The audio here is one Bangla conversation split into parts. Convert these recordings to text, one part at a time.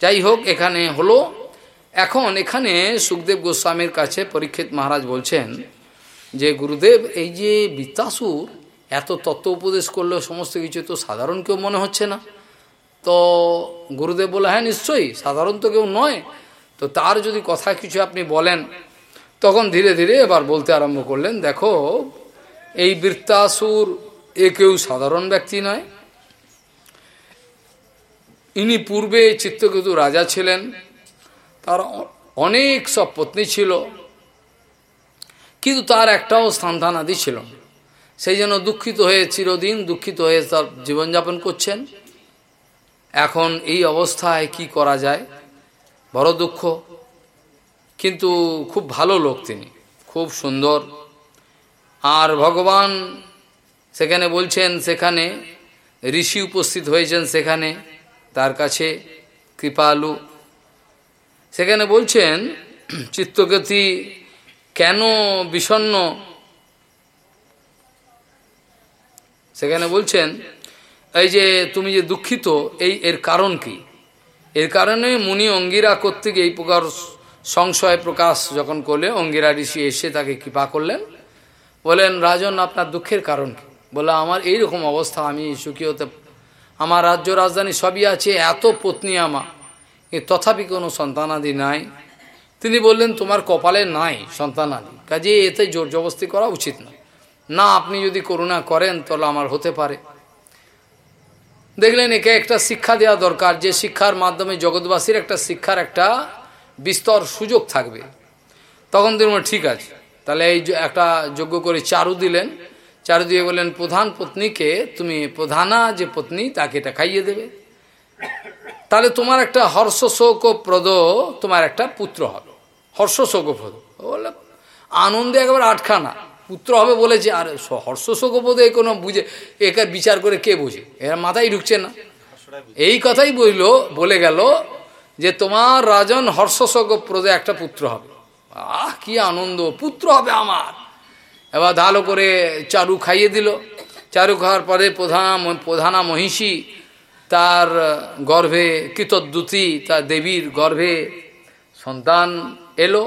যাই হোক এখানে হলো। এখন এখানে সুখদেব গোস্বামীর কাছে পরীক্ষিত মহারাজ বলছেন যে, গুরুদেব, এই যে বিত্তাসুর এত তত্ত্ব উপদেশ করলেও সমস্ত কিছু তো সাধারণ কেউ মনে হচ্ছে না। তো গুরুদেব বলে হ্যাঁ নিশ্চয়ই, সাধারণ তো কেউ নয়। তো তার যদি কথা কিছু আপনি বলেন। তখন ধীরে ধীরে এবার বলতে আরম্ভ করলেন, দেখো, এই বৃত্তাসুর এ কেউ সাধারণ ব্যক্তি নয়। ইনি পূর্বে চিত্তকেতু রাজা ছিলেন। তার অনেক সব পত্নী ছিল। কিন্তু তার একটাও সন্তানাদি ছিল। সেই জন্য দুঃখিত হয়ে, চিরদিন দুঃখিত হয়ে তার জীবনযাপন করছেন। এখন এই অবস্থায় কি করা যায়? বড় দুঃখ। কিন্তু খুব ভালো লোক তিনি। খুব সুন্দর। আর ভগবান সেখানে বলছেন, সেখানে ঋষি উপস্থিত হয়েছেন সেখানে। তার কাছে কৃপালু। সেখানে বলছেন চিত্তগতি কেন বিষণ্ন? সেখানে বলছেন, এই যে তুমি যে দুঃখিত, এই এর কারণ কি? এর কারণে মুনি অঙ্গিরা কর্তৃক এই প্রকার সংশয় প্রকাশ যখন করলে অঙ্গিরা ঋষি এসে তাকে কৃপা করলেন। বলেন, রাজন, আপনার দুঃখের কারণ কি? বলে, আমার এই রকম অবস্থা, আমি সুখী হতে আমার রাজ্য রাজধানী সবই আছে, এত পত্নী আমার। তথাপি কোনো সন্তানাদি নাই। তিনি বললেন, তোমার কপালে নাই সন্তানাদি। কাজে এতে জোর জবস্তি করা উচিত না। না, আপনি যদি করুণা করেন, তাহলে আমার হতে পারে। দেখলেন, একে একটা শিক্ষা দেওয়া দরকার। যে শিক্ষার মাধ্যমে জগৎবাসীর একটা শিক্ষার একটা বিস্তর সুযোগ থাকবে। তখন তিনি ঠিক আছে। তাহলে এই একটা যোগ্য করে চারু দিলেন। চারু দিয়ে বললেন, প্রধান পত্নীকে তুমি প্রধানা যে পত্নী, তাকে এটা খাইয়ে দেবে। তাহলে তোমার একটা হর্ষ শোক প্রদ তোমার একটা পুত্র হবে। হর্ষ শোক প্রদ বললে, আনন্দে একবার আটখানা। পুত্র হবে বলেছে আর হর্ষ শোক প্রদে কোনো বুঝে, একে বিচার করে কে বুঝে? এরা মাথায় ঢুকছে না। এই কথাই বলল, বলে গেল যে, তোমার রাজন হর্ষ শোক প্রদে একটা পুত্র হবে। আহ, কি আনন্দ। পুত্র হবে আমার। এবার ভালো করে চারু খাইয়ে দিল। চারু খাওয়ার পরে প্রধান, প্রধানা মহিষী তার গর্ভে কৃতদ্যুতি, তার দেবীর গর্ভে সন্তান এলো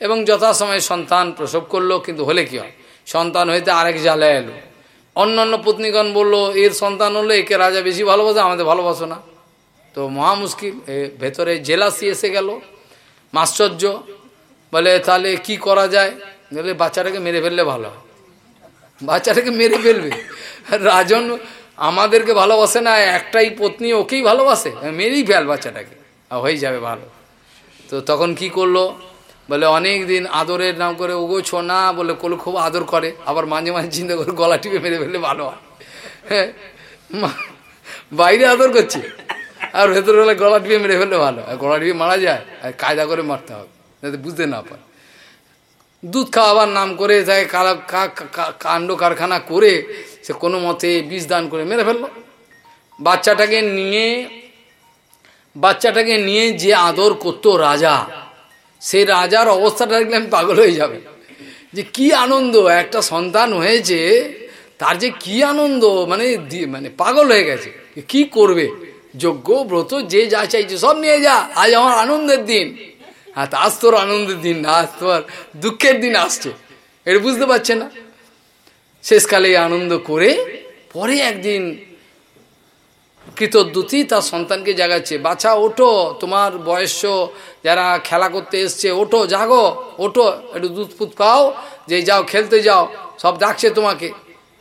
এবং যথাসময়ে সন্তান প্রসব করল, কিন্তু হলে কি হয়? সন্তান হইতে আরেক জালে এলো। অন্য অন্য পত্নীগণ বলল, এর সন্তান হলো একে রাজা বেশি ভালোবাসে, আমাদের ভালোবাসো না। তো মহা মুশকিল ভেতরে জেলাসি এসে গেল। মাশ্চর্য, বলে, তাহলে কি করা যায়? বলে বাচ্চাটাকে মেরে ফেললে ভালো। বাচ্চাটাকে মেরে ফেলবে। রাজন আমাদেরকে ভালোবাসে না, একটাই পত্নী ওকেই ভালোবাসে। মেরেই ফেল বাচ্চাটাকে। হয়ে যাবে ভালো। তো তখন কি করল? বলে, অনেক দিন আদরের নাম করে, ওগো ছোনা বলে কোলো খুব আদর করে। আবার মাঝে মাঝে চিন্তা করে গলা টিপে মেরে ফেললে ভালো হয়। হ্যাঁ বাইরে আদর করছে। আর ভেতরে বলে গলা টিপে মেরে ফেললে ভালো আর গলা টিপে মারা যায়। আর কায়দা করে মারতে হবে। যাতে বুঝতে না পারে। দুধ খাওয়াবার নাম করে তাই কাণ্ড কারখানা করে, সে কোনো মতে বিষ দান করে মেরে ফেলল। বাচ্চাটাকে নিয়ে বাচ্চাটাকে নিয়ে যে আদর করতো রাজা, সেই রাজার অবস্থাটা দেখলে আমি পাগল হয়ে যাবে। যে কি আনন্দ, একটা সন্তান হয়েছে, তার যে কি আনন্দ মানে মানে পাগল হয়ে গেছে। কি করবে? যোগ্য ব্রত, যে যা চাইছে সব নিয়ে যা, আজ আমার আনন্দের দিন। হ্যাঁ আজ তোর আনন্দের দিন, না, আজ তোর দুঃখের দিন আসছে। এটা বুঝতে পারছে না। শেষকালে আনন্দ করে পরে একদিন কৃতদ্যুতি তার সন্তানকে জাগাচ্ছে বাচ্চা ওঠো, তোমার বয়স্য যারা খেলা করতে এসছে, ওঠো, জাগো, ওঠো, একটু দুধ ফুট পাও যে যাও খেলতে যাও, সব ডাকছে তোমাকে।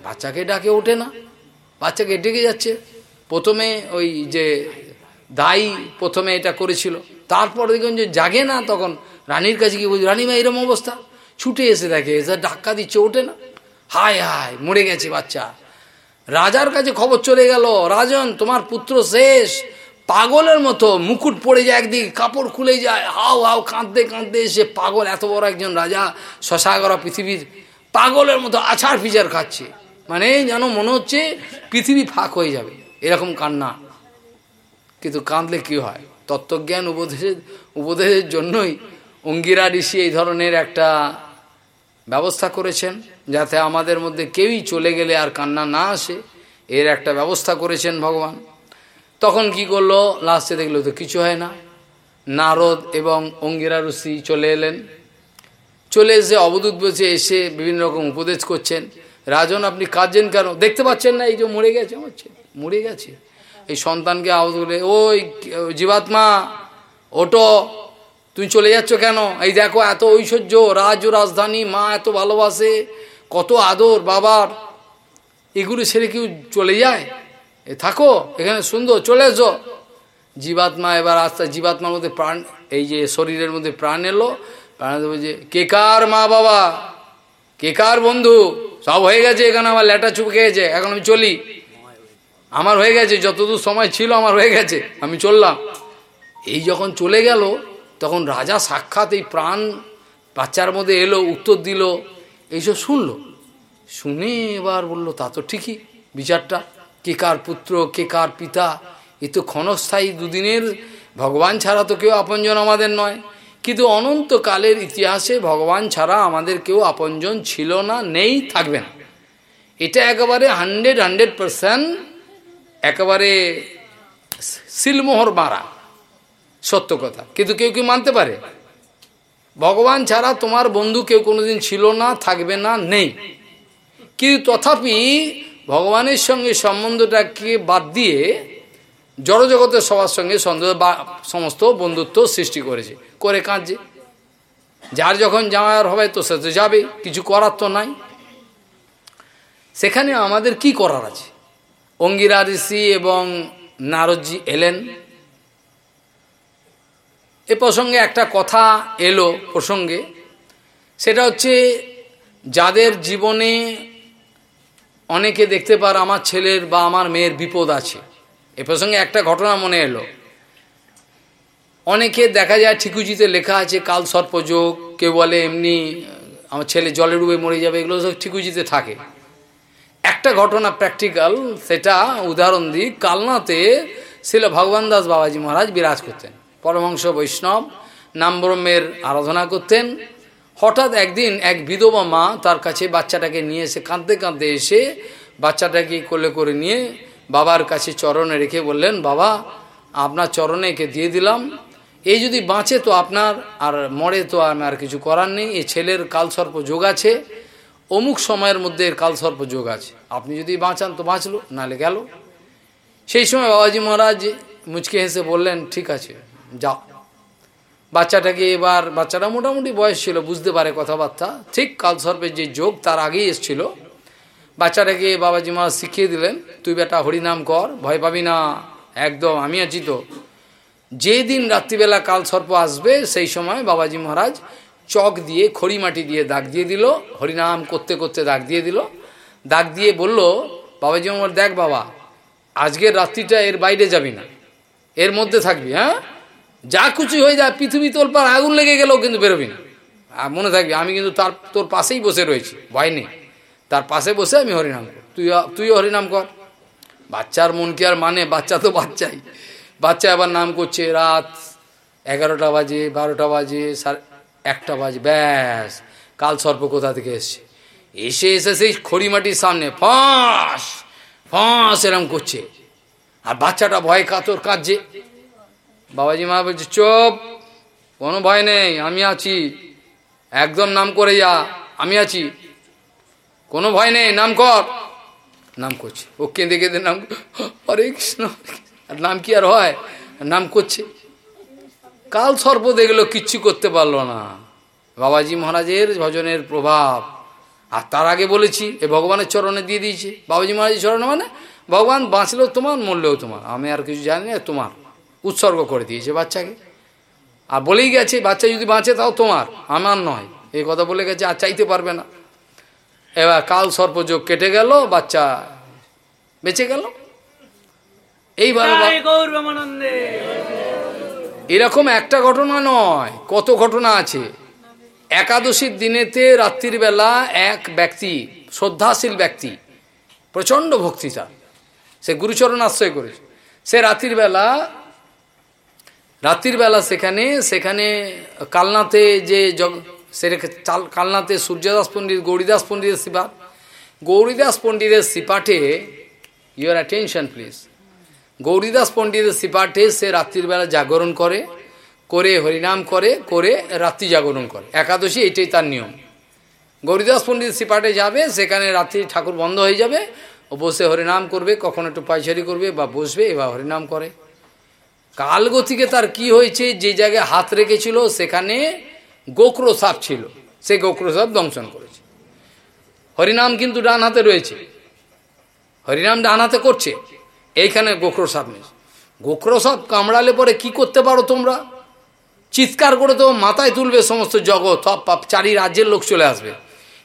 বাচ্চাকে ডাকে ওঠে না। বাচ্চাকে ডেকে যাচ্ছে। প্রথমে ওই যে দাই প্রথমে এটা করেছিল। তারপর দেখুন যে জাগে না, তখন রানীর কাছে গিয়ে বলছি, রানীমা এরম অবস্থা? ছুটে এসে দেখে, এসে ধাক্কা দিচ্ছে, ওঠে না। হায় হায়, মরে গেছে বাচ্চা। রাজার কাছে খবর চলে গেল, রাজন, তোমার পুত্র শেষ। পাগলের মতো মুকুট পড়ে যায় একদিকে, কাপড় খুলে যায়, হাও হাও, কাঁদতে কাঁদতে এসে পাগল, এত বড় একজন রাজা শশাগরা পৃথিবীর পাগলের মতো আছাড় ফিচার খাচ্ছে। মানে যেন মনে হচ্ছে পৃথিবী ফাঁক হয়ে যাবে, এরকম কান্না। কিন্তু কাঁদলে কি হয়? তত্ত্বজ্ঞান উপদেশের উপদেশের জন্যই অঙ্গিরা ঋষি এই ধরনের একটা ব্যবস্থা করেছেন, যাতে আমাদের মধ্যে কেউই চলে গেলে আর কান্না না আসে। এর একটা ব্যবস্থা করেছেন ভগবান। তখন কি করল? লাস্টে দেখল তো কিছু হয় না। নারদ এবং অঙ্গিরা ঋষি চলে এলেন। চলে এসে অবদূত বসে এসে বিভিন্ন রকম উপদেশ করছেন। রাজন, আপনি কাঁদছেন কেন? দেখতে পাচ্ছেন না, এই যে মরে গেছে হচ্ছে মরে গেছে। এই সন্তানকে আওয়াজ করে, ওই, জীবাত্মা ওটো তুমি চলে যাচ্ছ কেন? এই দেখো, এত ঐশ্বর্য, রাজ রাজধানী, মা এত ভালোবাসে, কত আদর, বাবার। এগুলো ছেড়ে কেউ চলে যায়? এ থাকো, এখানে সুন্দর, চলে এসো। জীবাত্মা এবার আস্তে, জীবাত্মার মধ্যে প্রাণ, এই যে শরীরের মধ্যে প্রাণ এলো, প্রাণ যে কে কার মা বাবা? কে কার বন্ধু? সব হয়ে গেছে, এখানে আমার লেটা চুপ গেছে, এখন আমি চলি। আমার হয়ে গেছে, যতদূর সময় ছিল আমার হয়ে গেছে, আমি চললাম। এই যখন চলে গেল, তখন রাজা সাক্ষাৎ এই প্রাণ বাচ্চার মধ্যে এলো, উত্তর দিল, এইসব শুনলো। শুনে এবার বলল, তা তো ঠিকই, বিচারটা। কে কার পুত্র, কে কার পিতা? এ তো ক্ষণস্থায়ী দুদিনের, ভগবান ছাড়া তো কেউ আপনজন আমাদের নয়। কিন্তু অনন্তকালের ইতিহাসে ভগবান ছাড়া আমাদের কেউ আপনজন ছিল না, নেই, থাকবে না। এটা একেবারে হান্ড্রেড হান্ড্রেড পারসেন্ট একেবারে সিলমোহর মারা, সত্য কথা। কিন্তু কেউ কেউ মানতে পারে? ভগবান ছাড়া তোমার বন্ধু কেউ কোনোদিন ছিল না, থাকবে না, নেই। কিন্তু তথাপি ভগবানের সঙ্গে সম্বন্ধটাকে বাদ দিয়ে জড়জগতের সবার সঙ্গে সন্দেহ বা সমস্ত বন্ধুত্ব সৃষ্টি করেছে। করে কাঁদছে। যার যখন যাওয়ার হবে তো সে তো যাবে, কিছু করার তো নাই। সেখানে আমাদের কি করার আছে? অঙ্গিরা ঋষি এবং নারদজি এলেন। এ প্রসঙ্গে একটা কথা এলো প্রসঙ্গে। সেটা হচ্ছে, যাদের জীবনে অনেকে দেখতে পার আমার ছেলের বা আমার মেয়ের বিপদ আছে। এ প্রসঙ্গে একটা ঘটনা মনে এলো। অনেকে দেখা যায় ঠিকুজিতে লেখা আছে, কাল সর্পযোগ, কেউ বলে এমনি আমার ছেলে জলে ডুবে মরে যাবে, এগুলো সব ঠিকুজিতে থাকে। একটা ঘটনা প্র্যাকটিক্যাল সেটা উদাহরণ দিই। কালনাতে ছিল ভগবান দাস বাবাজি মহারাজ বিরাজ করতেন। পরমংশ বৈষ্ণব, নাম ব্রহ্মের আরাধনা করতেন। হঠাৎ একদিন এক বিধবা মা তার কাছে বাচ্চাটাকে নিয়ে এসে কাঁদতে কাঁদতে এসে বাচ্চাটাকে কোলে করে নিয়ে বাবার কাছে চরণে রেখে বললেন, বাবা, আপনার চরণে একে দিয়ে দিলাম। এই যদি বাঁচে তো আপনার, আর মরে তো আর কিছু করার নেই। এই ছেলের কালসর্প যোগ আছে। অমুক সময়ের মধ্যে এর কালসর্প যোগ আছে। আপনি যদি বাঁচান তো বাঁচলো নালে গেল। সেই সময় বাবাজি মহারাজ মুচকে হেসে বললেন, ঠিক আছে, যাও। বাচ্চাটাকে এবার, বাচ্চাটা মোটামুটি বয়স ছিল, বুঝতে পারে কথাবার্তা। ঠিক কালসর্পের যে যোগ, তার আগেই এসছিল। বাচ্চাটাকে বাবাজি মহারাজ শিখিয়ে দিলেন, তুই বেটা হরিনাম কর, ভয় পাবি না, একদম, আমি আছি তো। যেদিন রাত্রিবেলা কাল সর্প আসবে, সেই সময় বাবাজি মহারাজ চক দিয়ে, খড়ি মাটি দিয়ে দাগ দিয়ে দিল, হরিনাম করতে করতে দাগ দিয়ে দিল। দাগ দিয়ে বলল, বাবাজি আমার, দেখ বাবা, আজকের রাত্রিটা এর বাইরে যাবি না, এর মধ্যে থাকবি হ্যাঁ? যা কুচি হয়ে যায় পৃথিবী তোর পার আগুন লেগে গেলেও কিন্তু বেরোবি না। মনে থাকবি, আমি কিন্তু তার, তোর পাশেই বসে রয়েছি, ভয় নেই। তার পাশে বসে আমি হরিনাম কর তুই, তুইও হরিনাম কর। বাচ্চার মন কি আর মানে? বাচ্চা তো বাচ্চাই। বাচ্চা আবার নাম করছে, রাত এগারোটা বাজে, বারোটা বাজে, সাড়ে একটা বাজে, ব্যাস। কাল সর্প কোথা থেকে এসছে? এসে এসে সেই খড়িমাটির সামনে ফাঁস ফাঁস এরম করছে। আর বাচ্চাটা ভয় কাতর কাঁদছে। বাবাজি মা বলছে, চোপ, কোনো ভয় নেই, আমি আছি। একদম নাম করে যা, আমি আছি। কোনো ভয় নেই, নাম কর। নাম করছে। ও কেঁদে কেঁদে নাম, হরে কৃষ্ণ। আর নাম কি আর হয়? নাম করছে। কাল সর্প দেখল কিচ্ছু করতে পারল না। বাবাজি মহারাজের ভজনের প্রভাব। আর তার আগে বলেছি এ ভগবানের চরণে দিয়ে দিয়েছে। বাবাজি মহারাজের চরণে মানে ভগবান বাঁচলেও তোমার মরলেও তোমার। আমি আর কিছু জানি না তোমার। উৎসর্গ করে দিয়েছে বাচ্চাকে। আর বলেই গেছে বাচ্চা যদি বাঁচে তাও তোমার আমার নয়। এই কথা বলে গেছে আর চাইতে পারবে না। এবার কাল সর্পযোগ কেটে গেল বাচ্চা বেঁচে গেল। এইভাবে এরকম একটা ঘটনা নয়, কত ঘটনা আছে? একাদশীর দিনেতে রাত্রির বেলা এক ব্যক্তি, শ্রদ্ধাশীল ব্যক্তি, প্রচণ্ড ভক্তি তার সে গুরুচরণ আশ্রয় করেছে। সে রাত্রির বেলা রাত্রির বেলা সেখানে সেখানে কালনাতে যে জগ, সে কালনাতে সূর্যদাস পণ্ডিত, গৌরীদাস পণ্ডিতের সিপাট গৌরীদাস পণ্ডিতের সিপাটে ইউর অ্যাটেনশন প্লিজ গৌরীদাস পণ্ডিতের সিপাঠে সে রাত্রিবেলা জাগরণ করে করে হরিনাম করে করে রাত্রি জাগরণ করে। একাদশী এটাই তার নিয়ম। গৌরীদাস পণ্ডিত সিপাটে যাবে, সেখানে রাত্রি ঠাকুর বন্ধ হয়ে যাবে, ও বসে হরিনাম করবে, কখন একটু পাইচারি করবে বা বসবে, এবার হরিনাম করে। কালগতিকে তার কি হয়েছে, যে জায়গায় হাত রেখেছিল, সেখানে গোক্র সাপ ছিল। সে গোক্র সাপ দংশন করেছে। হরিনাম কিন্তু ডান হাতে রয়েছে। হরিনাম ডান হাতে করছে। এইখানে গোক্র সাপ নেই। গোক্র সাপ কামড়ালে পরে কি করতে পারো তোমরা? চিৎকার করে তো মাথায় তুলবে সমস্ত জগৎ, সব পাপ, চারি রাজ্যের লোক চলে আসবে।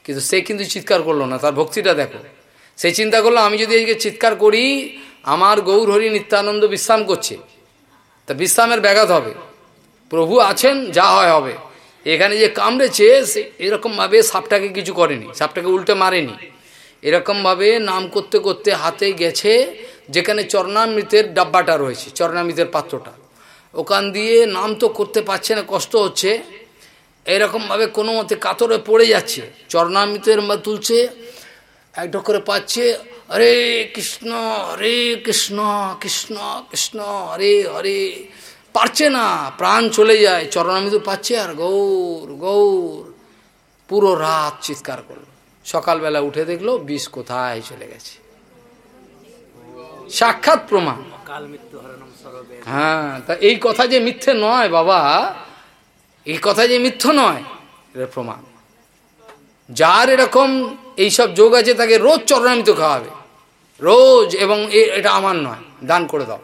কিন্তু সে কিন্তু চিৎকার করল না, তার ভক্তিটা দেখো। সে চিন্তা করল, আমি যদি আজকে চিৎকার করি, আমার গৌর হরি নিত্যানন্দ বিশ্রাম করছে। তা বিশ্রামের ব্যাঘাত হবে। প্রভু আছেন, যা হয় হবে। এখানে যে কামড়েছে, সে এরকমভাবে সাপটাকে কিছু করেনি, সাপটাকে উল্টে মারেনি। এরকমভাবে নাম করতে করতে হাতে গেছে যেখানে চরণামৃতের ডাব্বাটা রয়েছে, চরণামৃতের পাত্রটা। ওখান দিয়ে নাম তো করতে পারছে না, কষ্ট হচ্ছে। এরকমভাবে কোনো মতে কাতরে পড়ে যাচ্ছে। চরণামৃতের তুলছে একটা করে পাচ্ছে হরে কৃষ্ণ হরে কৃষ্ণ কৃষ্ণ কৃষ্ণ হরে হরে পারছে না, প্রাণ চলে যায়। চরণামৃত পাচ্ছে আর গৌর গৌর। পুরো রাত চিৎকার করল। সকালবেলা উঠে দেখল, বিষ কোথায় চলে গেছে। সাক্ষাৎ প্রমাণ। হ্যাঁ তা এই কথা যে মিথ্যে নয় বাবা এই কথা যে মিথ্য নয় এটা প্রমাণ। যার এরকম এইসব যোগ আছে তাকে রোজ চরণামিত খাওয়াবে। রোজ এবং এটা আমার নয় দান করে দাও।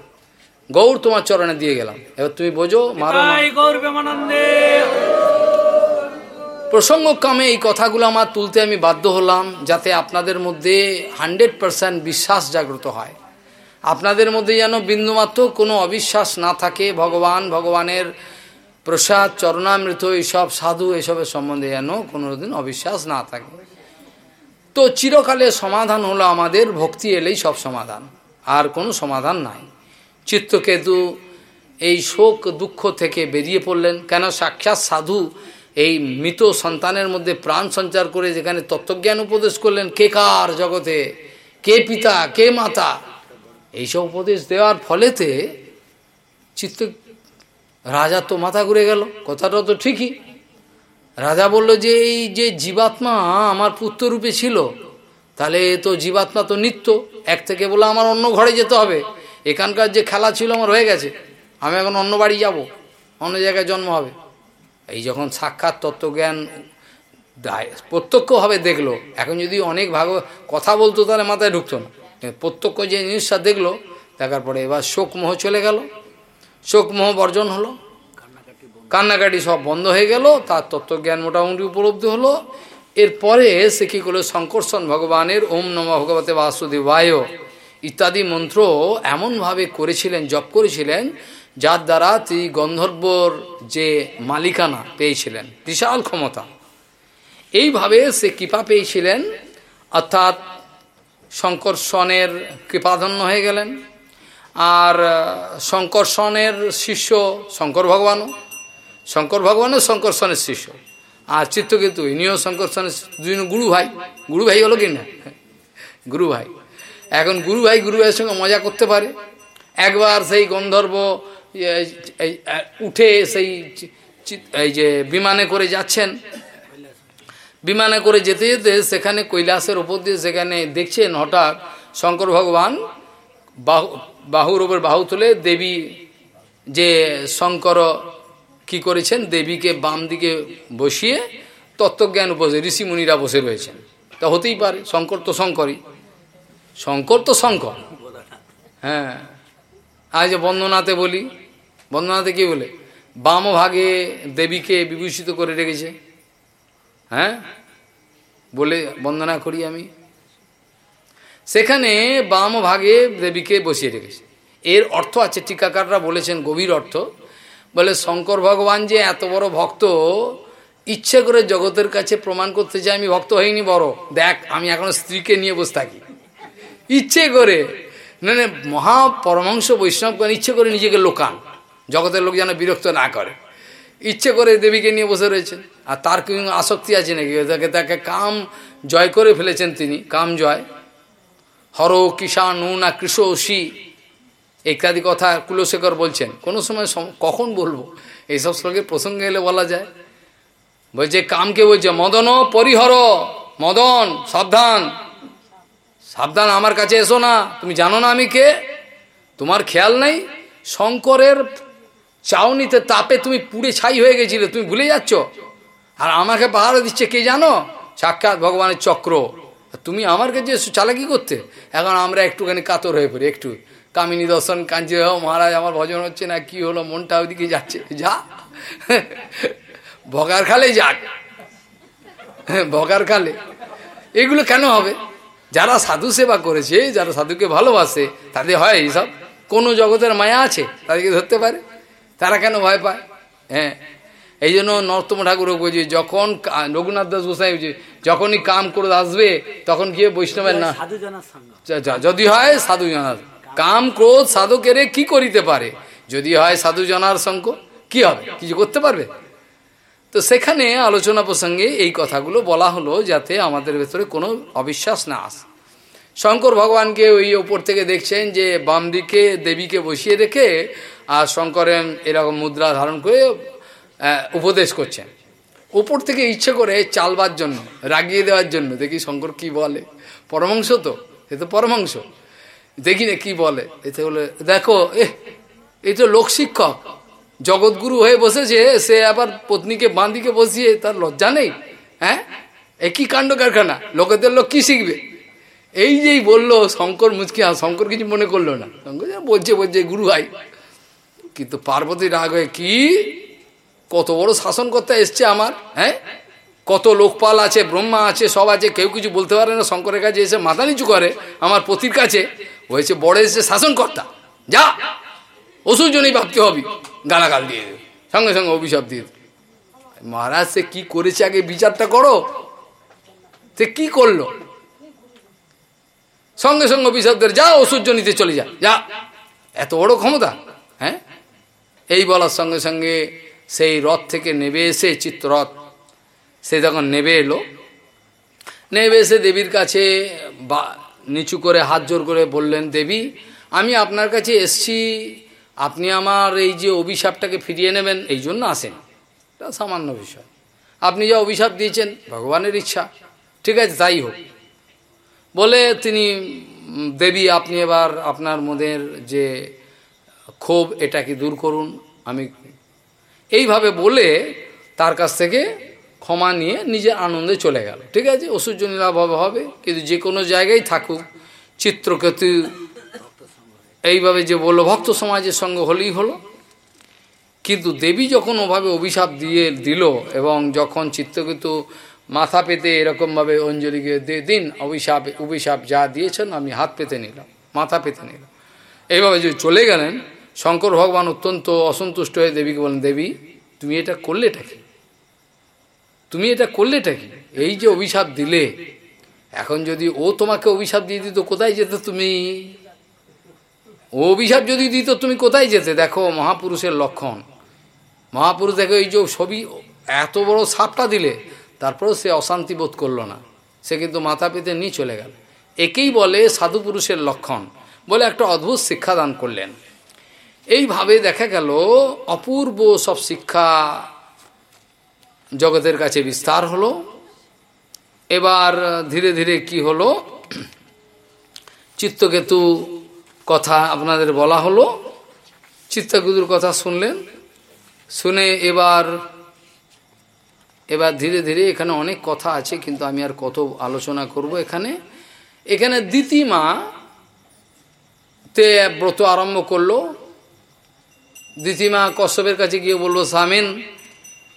গৌর তোমার চরণে দিয়ে গেলাম। এবার তুমি বোঝো মারো প্রসঙ্গ কামে এই কথাগুলো আমার তুলতে আমি বাধ্য হলাম যাতে আপনাদের মধ্যে হান্ড্রেড পারসেন্ট বিশ্বাস জাগ্রত হয়। আপনাদের মধ্যে যেন বিন্দুমাত্র কোনো অবিশ্বাস না থাকে, ভগবান, ভগবানের প্রসাদ, চরণামৃত এইসব সাধু, এসবের সম্বন্ধে যেন কোনোদিন অবিশ্বাস না থাকে। তো চিরকালে সমাধান হলো আমাদের, ভক্তি এলেই সব সমাধান, আর কোনো সমাধান নাই। চিত্তকেতু এই শোক দুঃখ থেকে বেরিয়ে পড়লেন, কেন সাক্ষাৎ সাধু এই মৃত সন্তানের মধ্যে প্রাণ সঞ্চার করে যেখানে তত্ত্বজ্ঞান উপদেশ করলেন, কে কার জগতে? কে পিতা? কে মাতা? এইসব উপদেশ দেওয়ার ফলেতে চিত্ত রাজা তো মাথা ঘুরে গেল কথাটা তো ঠিকই। রাজা বলল যে, এই যে জীবাত্মা আমার পুত্ররূপে ছিল, তাহলে তো জীবাত্মা তো নিত্য। এক থেকে বলে আমার অন্য ঘরে যেতে হবে। এখানকার যে খেলা ছিল আমার হয়ে গেছে। আমি এখন অন্য বাড়ি যাব, অন্য জায়গায় জন্ম হবে। এই যখন সাক্ষাৎ তত্ত্বজ্ঞান প্রত্যক্ষভাবে দেখল, এখন যদি অনেক ভাগ কথা বলতো তাহলে মাথায় ঢুকতো না। প্রত্যক্ষ যে জিনিসটা দেখল, দেখার পরে এবার শোকমোহ চলে গেল। শোকমোহ বর্জন হলো। কান্নাকাটি সব বন্ধ হয়ে গেল, তার তত্ত্বজ্ঞান মোটামুটি উপলব্ধি হলো। এরপরে সে কী করল? শঙ্কর্ষণ ভগবানের ওম নম ভগবতে বাসুদেবায় ইত্যাদি মন্ত্র এমনভাবে করেছিলেন, জপ করেছিলেন, যার দ্বারা তিনি গন্ধর্বর যে মালিকানা পেয়েছিলেন, বিশাল ক্ষমতা। এইভাবে সে কৃপা পেয়েছিলেন, অর্থাৎ শঙ্কর্ষণের কৃপাধন্য হয়ে গেলেন। আর শঙ্কর্ষণের শিষ্য শঙ্কর ভগবানও শঙ্কর ভগবানও শঙ্কর্ষণের শিষ্য। আর চিত্তকেতু, ইনিও শঙ্কর্ষণের দুজন গুরু ভাই গুরু ভাই হলো কি না গুরু ভাই এখন গুরু ভাই গুরু ভাইয়ের সঙ্গে মজা করতে পারে। একবার সেই গন্ধর্ব উঠে সেই এই যে বিমানে করে যাচ্ছেন বিমানে করে যেতে যেতে সেখানে কৈলাসের ওপর দিয়ে সেখানে দেখছেন হঠাৎ শঙ্কর ভগবান বাহু, বাহুর ওপর বাহু তুলে দেবী যে শঙ্কর কি করেছেন, দেবীকে বাম দিকে বসিয়ে তত্ত্বজ্ঞান উপসে ঋষিমুনিরা বসে রয়েছেন। তা হতেই পারে, শঙ্কর তো শঙ্করই। শঙ্কর তো শঙ্কর। হ্যাঁ। আজ বন্দনাতে বলি বন্দনাতে কি বলে? বাম ভাগে দেবীকে বিভূষিত করে রেখেছে। হ্যাঁ? বলে বন্দনা করি আমি। সেখানে বাম ভাগে দেবীকে বসিয়ে রেখেছে। এর অর্থ আছে, টিকাকাররা বলেছেন গভীর অর্থ। বলে, শঙ্কর ভগবান যে এত বড় ভক্ত, ইচ্ছে করে জগতের কাছে প্রমাণ করতে চাই আমি ভক্ত হইনি বড়। দেখ, আমি এখন স্ত্রীকে নিয়ে বসে থাকি। ইচ্ছে করে মানে মহা পরমাংশ বৈষ্ণবগণ ইচ্ছে করে নিজেকে লোকান। জগতের লোক যেন বিরক্ত না করে। ইচ্ছে করে দেবীকে নিয়ে বসে রয়েছেন। আর তার কি আসক্তি আছে নাকি? তাকে তাকে কাম জয় করে ফেলেছেন তিনি, কাম জয়। হর কিষাণ না কৃষষি ইত্যাদি কথা কুলশেখর বলছেন। কোনো সময় কখন বলব? এইসব শ্লোকের প্রসঙ্গে এলে বলা যায়। বলছে, কামকে বলছে, মদন পরিহর, মদন, সাবধান। সাবধান, আমার কাছে এসো না। তুমি জানো না আমি কে? তোমার খেয়াল নেই? শঙ্করের চাউনিতে তাপে তুমি পুড়ে ছাই হয়ে গেছিলে, তুমি ভুলে যাচ্ছ? আর আমাকে পাহাড় দিচ্ছে, কে জানো? সাক্ষাৎ ভগবানের চক্র। তুমি আমার কাছে চালাকি করতে, এখন আমরা একটুখানি কাতর হয়ে পড়ি, একটু। কামিনী দর্শন কাঞ্চি মহারাজ, আমার ভজন হচ্ছে না, কি হলো, মনটা ওইদিকে যাচ্ছে। যা। ভগার খালে যাক। ভগার খালে। এগুলো কেন হবে? যারা সাধু সেবা করেছে, যারা সাধুকে ভালোবাসে, তাদের হয় এইসব। কোনো জগতের মায়া আছে, তাদেরকে ধরতে পারে। তারা কেন ভয় পায়? হ্যাঁ। এই জন্য নর্তম ঠাকুর বলছে যখন রঘুনাথ দাস গোসাই বলছে যখনই কাম করে আসবে তখন গিয়ে বৈষ্ণবের না যদি হয় সাধু জনার। কাম ক্রোধ সাধকেরে কি করিতে পারে? যদি হয় সাধু জনার সঙ্গ কি হবে? কিছু করতে পারবে? তো সেখানে আলোচনা প্রসঙ্গে এই কথাগুলো বলা হলো যাতে আমাদের ভেতরে কোনো অবিশ্বাস না আসে। শঙ্কর ভগবানকে ওই ওপর থেকে দেখছেন যে বাম দিকে দেবীকে বসিয়ে রেখে আর শঙ্করেন এরকম মুদ্রা ধারণ করে উপদেশ করছেন। উপর থেকে ইচ্ছে করে চালবার জন্য, রাগিয়ে দেওয়ার জন্য, দেখি শঙ্কর কি বলে। পরমাংশ তো, এ তো পরমাংশ। দেখি না কি বলে। এতে বলে দেখো, এ এই তো লোকশিক্ষক জগৎগুরু হয়ে বসেছে, সে আবার পত্নীকে বাঁধিকে বসিয়ে তার লজ্জা নেই। হ্যাঁ? একই কাণ্ড কারখানা? লোকেদের লোক কি শিখবে? এই যেই বলল শঙ্কর মুচকি শঙ্কর কিছু মনে করল না। শঙ্কর বলছে বলছে, গুরু ভাই, কিন্তু পার্বতী রাগ হয়ে কি কত বড় শাসনকর্তা এসছে আমার হ্যাঁ? কত লোকপাল আছে, ব্রহ্মা আছে, সব আছে, কেউ কিছু বলতে পারে না, শঙ্করের কাছে এসে মাথা নিচু করে, আমার পতির কাছে, হয়েছে বড় এসে শাসনকর্তা। যা! ওষুধ জন্যই ভাবতে হবে, গালাগাল দিয়ে দেবে, সঙ্গে সঙ্গে অভিশাপ দিয়ে মহারাজ, সে কি করেছে আগে বিচারটা করো? সে কি করল? সঙ্গে সঙ্গে অভিশাপদের যা ওষুধ নিতে চলে যা যা। এত বড় ক্ষমতা হ্যাঁ? এই বলার সঙ্গে সঙ্গে সেই রথ থেকে নেবে এসে চিত্ররথ সে তখন নেবে এলো, নেবে এসে দেবীর কাছে বা, নিচু করে হাত জোর করে বললেন, দেবী, আমি আপনার কাছে এসছি। আপনি আমার এই যে অভিশাপটাকে ফিরিয়ে নেবেন, এই জন্য আসেন। এটা সামান্য বিষয়। আপনি যা অভিশাপ দিয়েছেন, ভগবানের ইচ্ছা। ঠিক আছে তাই হোক। বলে তিনি, দেবী, আপনি এবার আপনার মনের যে ক্ষোভ, এটাকে দূর করুন। আমি এইভাবে বলে তার কাছ থেকে ক্ষমা নিয়ে নিজের আনন্দে চলে গেল। ঠিক আছে? অসূর্য নীলাভাবে হবে, কিন্তু যে কোনো জায়গায় থাকুক চিত্রকেতু এইভাবে যে বলল, ভক্ত সমাজের সঙ্গে হলেই হলো। কিন্তু দেবী যখন ওভাবে অভিশাপ দিয়ে দিল এবং যখন চিত্রকেতু মাথা পেতে এরকমভাবে অঞ্জলিকে দিন, অভিশাপ অভিশাপ যা দিয়েছেন আমি হাত পেতে নিলাম, মাথা পেতে নিলাম। এইভাবে যে চলে গেলেন শঙ্কর ভগবান অত্যন্ত অসন্তুষ্ট হয়ে দেবীকে বলেন দেবী, তুমি এটা করলেটা কি? তুমি এটা করলেটা কি? এই যে অভিশাপ দিলে, এখন যদি ও তোমাকে অভিশাপ দিয়ে দিত, কোথায় যেতে তুমি? ও অভিশাপ যদি দিত, তুমি কোথায় যেতে? দেখো, মহাপুরুষের লক্ষণ। মহাপুরুষ দেখো এই যে ছবি এত বড় সাপটা দিলে, তারপরেও সে অশান্তি বোধ করল না। সে কিন্তু মাথা পেতে নিয়ে চলে গেল। একেই বলে সাধু পুরুষের লক্ষণ। বলে একটা অদ্ভুত শিক্ষাদান করলেন। এইভাবে দেখা গেল, অপূর্ব সব শিক্ষা জগতের কাছে বিস্তার হলো। এবার ধীরে ধীরে কি হলো? চিত্তকেতু কথা আপনাদের বলা হলো। চিত্তকেতুর কথা শুনলেন। শুনে এবার এবার ধীরে ধীরে এখানে অনেক কথা আছে, কিন্তু আমি আর কত আলোচনা করব এখানে। এখানে দ্বিতীমা তে ব্রত আরম্ভ করল। দ্বিতীমা কশ্যপের কাছে গিয়ে বলল সামিন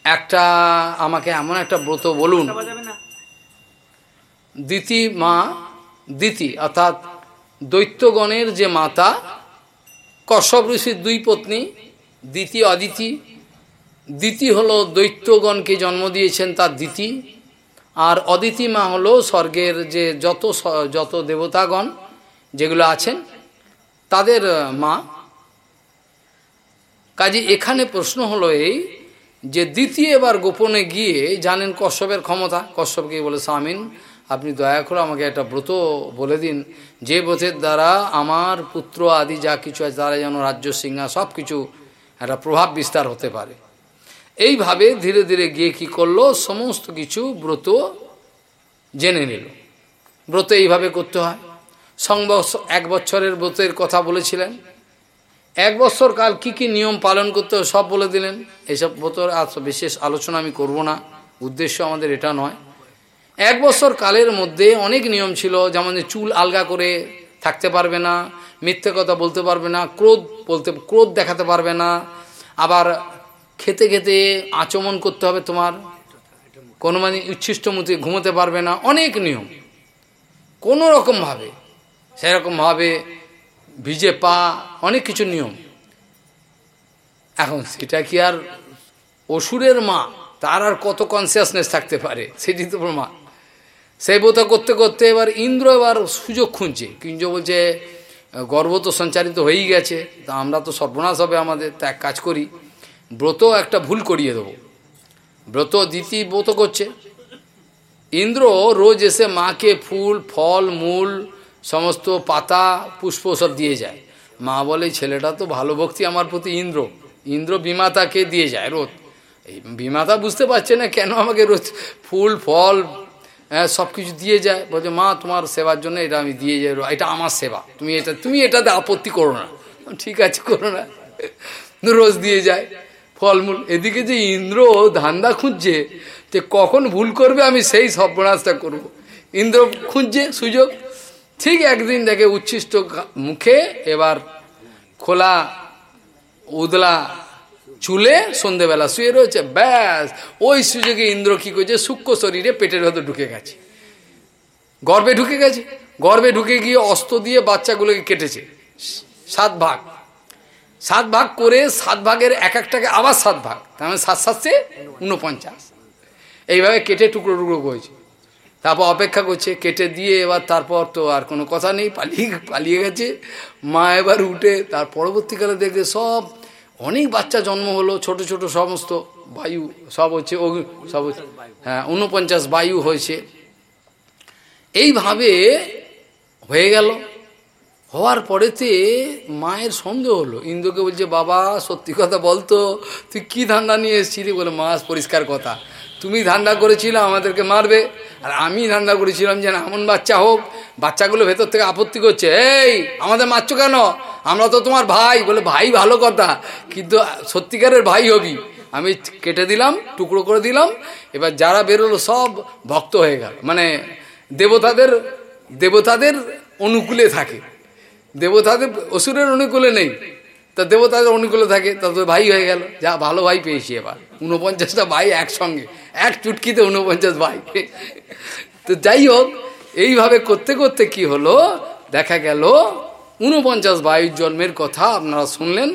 একটা আমাকে এমন একটা ব্রত বলুন। দিতি মা দিতি অর্থাৎ দৈত্যগণের যে মাতা কশ্যপ ঋষির দুই পত্নী দ্বিতীয় অদিতি। দিতি হলো দৈত্যগণকে জন্ম দিয়েছেন তার দিতি আর অদিতি মা হলো স্বর্গের যে যত যত দেবতাগণ যেগুলো আছেন তাদের মা। কাজে এখানে প্রশ্ন হলো এই যে দ্বিতীয় এবার গোপনে গিয়ে জানেন কশ্যপের ক্ষমতা? কশ্যপকে বলে সামিন আপনি দয়া করে আমাকে একটা ব্রত বলে দিন। যে ব্রতের দ্বারা আমার পুত্র আদি যা কিছু আছে, তারা যেন রাজ্য সিংহা সব কিছু একটা প্রভাব বিস্তার হতে পারে। এইভাবে ধীরে ধীরে গিয়ে কি করল? সমস্ত কিছু ব্রত জেনে নিল। ব্রত এইভাবে করতে হয়। সংবৎস এক বছরের ব্রতের কথা বলেছিলেন। এক বছর কাল কি কি নিয়ম পালন করতে হবে সব বলে দিলেন। এইসব ব্রতর আর বিশেষ আলোচনা আমি করব না। উদ্দেশ্য আমাদের এটা নয়। এক বছর কালের মধ্যে অনেক নিয়ম ছিল, যেমন চুল আলগা করে থাকতে পারবে না, মিথ্যে কথা বলতে পারবে না, ক্রোধ বলতে, ক্রোধ দেখাতে পারবে না। আবার খেতে খেতে আচমন করতে হবে তোমার। কোনো মানে উচ্ছিষ্ট মতে ঘুমোতে পারবে না। অনেক নিয়ম। কোনো রকমভাবে, সেরকমভাবে ভিজে পা অনেক কিছু নিয়ম। এখন সেটা কি আর অসুরের মা? তার আর কত কনসিয়াসনেস থাকতে পারে? সেটি তো মা সেই বোধ করতে করতে এবার ইন্দ্র এবার সুযোগ খুঁজছে। কিঞ্জ বলছে গর্ব তো সঞ্চারিত হয়েই গেছে, তা আমরা তো সর্বনাশ হবে আমাদের, তা এক কাজ করি, ব্রত একটা ভুল করিয়ে দেবো। ব্রত দ্বিতীয় ব্রত করছে। ইন্দ্র রোজ এসে মাকে ফুল, ফল, মূল সমস্ত পাতা, পুষ্প সব দিয়ে যায়। মা বলে, ছেলেটা তো ভালো ভক্তি আমার প্রতি ইন্দ্র। ইন্দ্র বিমাতাকে দিয়ে যায় রোজ এই বিমাতা বুঝতে পারছে না কেন আমাকে রোজ ফুল, ফল হ্যাঁ সব কিছু দিয়ে যায়। বলছে, মা, তোমার সেবার জন্য এটা আমি দিয়ে যাই। এটা আমার সেবা। তুমি এটা, তুমি এটাতে আপত্তি করো না। ঠিক আছে, করো না। রোজ দিয়ে যায় ফলমূল। এদিকে যে ইন্দ্র ধান্দা খুঁজছে, যে কখন ভুল করবে আমি সেই সর্বনাশটা করব। ইন্দ্র খুঁজছে, সুযোগ ঠিক একদিন দেখে উচ্ছিষ্ট মুখে এবার খোলা উদলা চুলে সন্ধেবেলা শুয়ে রয়েছে, ব্যাস। ওই সুযোগে ইন্দ্র কি করছে? সূক্ষ্ম শরীরে পেটের ভেতর ঢুকে গেছে। গর্বে ঢুকে গেছে। গর্বে ঢুকে গিয়ে অস্ত্র দিয়ে বাচ্চাগুলোকে কেটেছে। সাত ভাগ। সাত ভাগ করে সাত ভাগের এক একটাকে আবার সাত ভাগ। তার মানে সাত সাতশে উনপঞ্চাশ। এইভাবে কেটে টুকরো টুকরো করেছে। তারপর অপেক্ষা করছে, কেটে দিয়ে এবার তারপর তো আর কোনো কথা নেই, পালিয়ে পালিয়ে গেছে। মা এবার উঠে তার পরবর্তীকালে দেখে সব, অনেক বাচ্চা জন্ম হলো, ছোট ছোট সমস্ত বায়ু, সব হচ্ছে সব হ্যাঁ উনপঞ্চাশ বায়ু হয়েছে। এইভাবে হয়ে গেল। হওয়ার পরেতে মায়ের সন্দেহ হলো। ইন্দ্রকে বলছে, বাবা, সত্যি কথা বলতো, তুই কি ধান্দা নিয়ে এসেছিলি? বলে মাস পরিষ্কার কথা। তুমি ধান্দা করেছিলে, আমাদেরকে মারবে। আর আমি ধান্দা করেছিলাম যে এমন বাচ্চা হোক, বাচ্চাগুলো ভেতর থেকে আপত্তি করছে, এই, আমাদের মারছো কেন? আমরা তো তোমার ভাই। বলে, ভাই ভালো কথা, কিন্তু সত্যিকারের ভাই হবি। আমি কেটে দিলাম, টুকরো করে দিলাম, এবার যারা বেরোলো সব ভক্ত হয়ে গেল। মানে দেবতাদের দেবতাদের অনুকূলে থাকে। দেবতাদের, অসুরের অনুকূলে নেই। তা দেবতাদের অনুকূলে থাকে, তা তো ভাই হয়ে গেল। যা, ভালো ভাই পেয়েছি এবার। উনপঞ্চাশটা ভাই একসঙ্গে, এক চুটকিতে উনপঞ্চাশ ভাই। তো যাই হোক, এইভাবে করতে করতে কি হলো? দেখা গেল উনপঞ্চাশ বায়ুর জন্মের কথা আপনারা শুনলেন।